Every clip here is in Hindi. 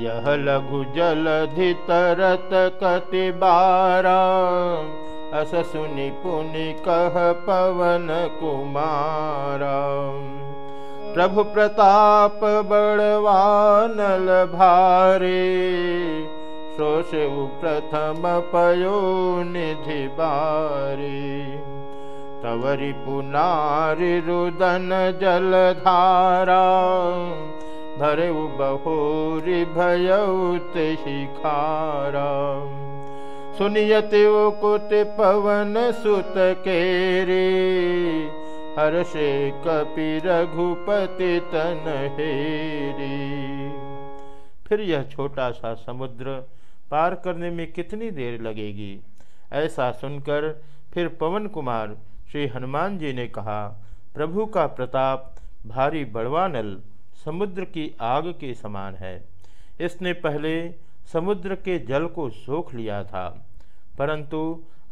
यह लघु जलधि तरत कति बारा सुनि पुनि कह पवन कुमारा। प्रभु प्रताप बड़वानल भारे शोषु प्रथम पयो निधि बारी। तवरि पुनारि रुदन जलधारा भरऊ बहोरि भयउत शिखारा। सुनियति कुत पवन सुत केरे। हर्षे कपि रघुपति तन हेरी। फिर यह छोटा सा समुद्र पार करने में कितनी देर लगेगी? ऐसा सुनकर फिर पवन कुमार श्री हनुमान जी ने कहा, प्रभु का प्रताप भारी बड़वानल समुद्र की आग के समान है। इसने पहले समुद्र के जल को सोख लिया था, परंतु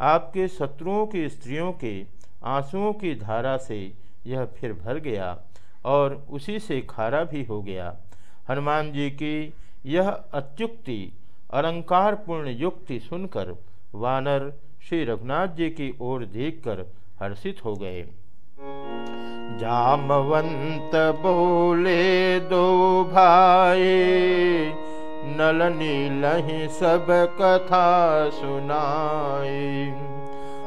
आपके शत्रुओं की स्त्रियों के आंसुओं की धारा से यह फिर भर गया और उसी से खारा भी हो गया। हनुमान जी की यह अत्युक्ति अलंकारपूर्ण युक्ति सुनकर वानर श्री रघुनाथ जी की ओर देखकर हर्षित हो गए। जामवंत बोले दो भाई नल नीलहि सब कथा सुनाई।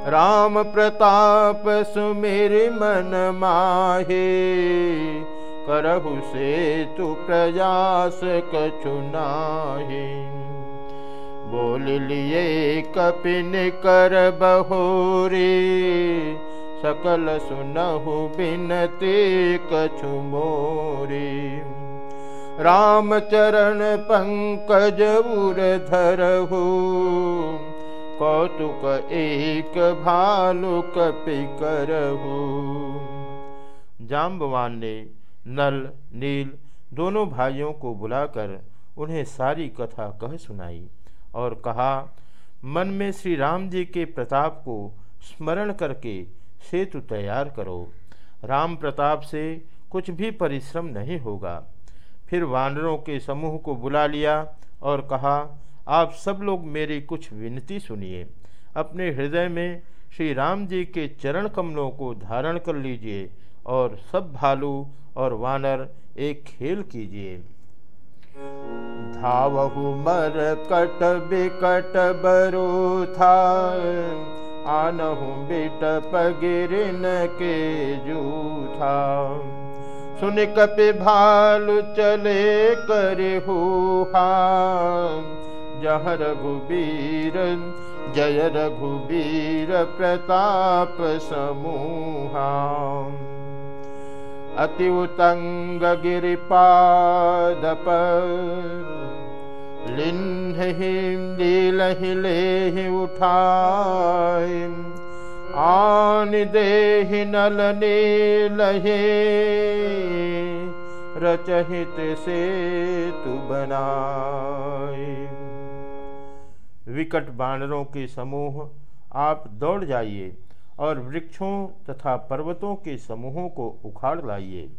राम प्रताप सुमेर मन माहे करहु से तु प्रयास कछुनाही बोल लिए कपिन कर बहोरी सकल सुनहु बिनते कछु मोरी। राम चरण पंकज उर धरहु। कौतुक एक भालु कपि करहु जाम्बवान ने नल, नील दोनों भाइयों को बुलाकर उन्हें सारी कथा कह सुनाई और कहा, मन में श्री राम जी के प्रताप को स्मरण करके सेतु तैयार करो। राम प्रताप से कुछ भी परिश्रम नहीं होगा। फिर वानरों के समूह को बुला लिया और कहा, आप सब लोग मेरी कुछ विनती सुनिए। अपने हृदय में श्री राम जी के चरण कमलों को धारण कर लीजिए और सब भालू और वानर एक खेल कीजिए। धावहु मर कट बिकट बरो था आनहु बिट पगिरिन के जूथा सुन कपि भालु चले कर जह रघुबीर जय रघुबीर प्रताप समूहा। अति उतंग गिरिपाद पर लिन्हि ले उठाय आन दे नल नीलहे। रचहित से तु बनाए। विकट बानरों के समूह, आप दौड़ जाइए और वृक्षों तथा पर्वतों के समूहों को उखाड़ लाइए।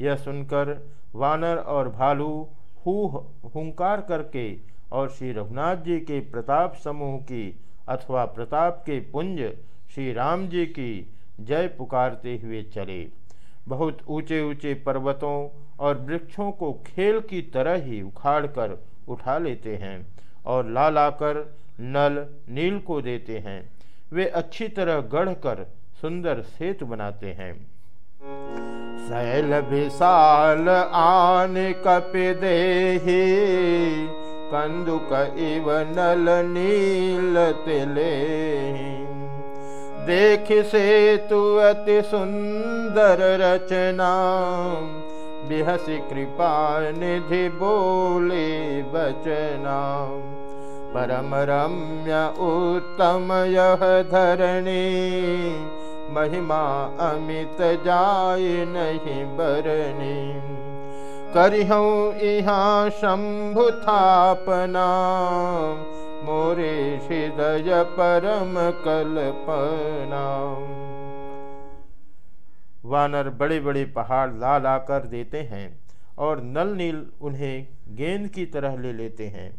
यह सुनकर वानर और भालू हु हुंकार करके और श्री रघुनाथ जी के प्रताप समूह की अथवा प्रताप के पुंज श्री राम जी की जय पुकारते हुए चले। बहुत ऊँचे ऊँचे पर्वतों और वृक्षों को खेल की तरह ही उखाड़ कर उठा लेते हैं और ला लाकर नल, नील को देते हैं। वे अच्छी तरह गढ़ कर सुंदर सेतु बनाते हैं। शैल विशाल आन कपि दे कंदुक इव नल नील तिले देख से तु अति सुंदर रचना बिहसी कृपा निधि बोले बचना परम रम्य उत्तम यह धरणी महिमा अमित जाय नहीं बरनी। करिहूँ यहाँ शंभु थापना, मोरे हृदय परम कल्पना। वानर बड़े बड़े पहाड़ ला ला कर देते हैं और नल नील उन्हें गेंद की तरह ले लेते हैं।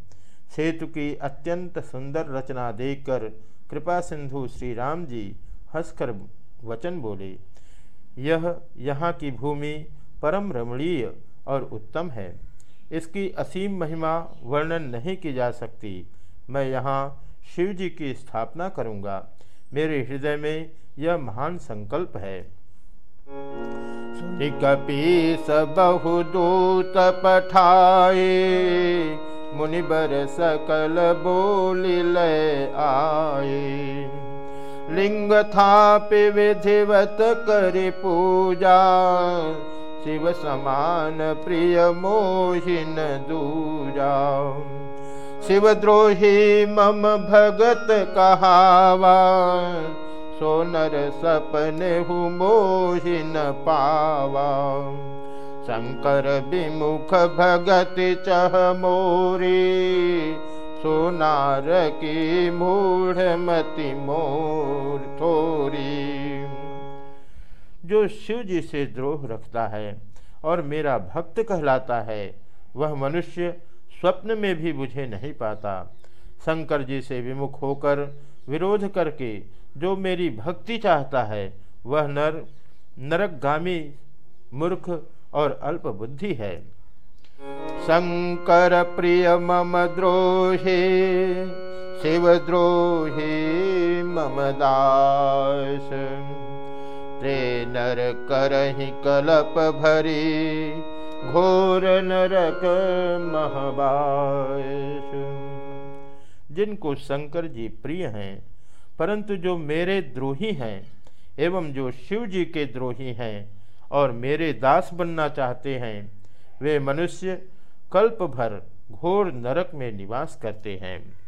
सेतु की अत्यंत सुंदर रचना देखकर कृपा सिंधु श्री राम जी हंसकर वचन बोले, यह यहाँ की भूमि परम रमणीय और उत्तम है। इसकी असीम महिमा वर्णन नहीं की जा सकती। मैं यहाँ शिव जी की स्थापना करूँगा। मेरे हृदय में यह महान संकल्प है। पठाए मुनिबर सकल बोली आए। लिंग थापि विधिवत कर पूजा। शिव समान प्रिय मोहिन दूजा। शिवद्रोही मम भगत कहावा। सोनर सपने हु मोहिन पावा। शंकर विमुख भगत चह मोरी सोनार की मूढ़ मति मोर थोरी। जो शिव जी से द्रोह रखता है और मेरा भक्त कहलाता है, वह मनुष्य स्वप्न में भी मुझे नहीं पाता। शंकर जी से विमुख होकर विरोध करके जो मेरी भक्ति चाहता है, वह नर, नरकगामी मूर्ख और अल्प बुद्धि है। शंकर प्रिय मम द्रोहे शिव द्रोहे मम दास रे नर करहि कलप भरी घोर नरक महबास। जिनको शंकर जी प्रिय हैं, परंतु जो मेरे द्रोही हैं, एवं जो शिव जी के द्रोही हैं, और मेरे दास बनना चाहते हैं, वे मनुष्य कल्प भर घोर नरक में निवास करते हैं।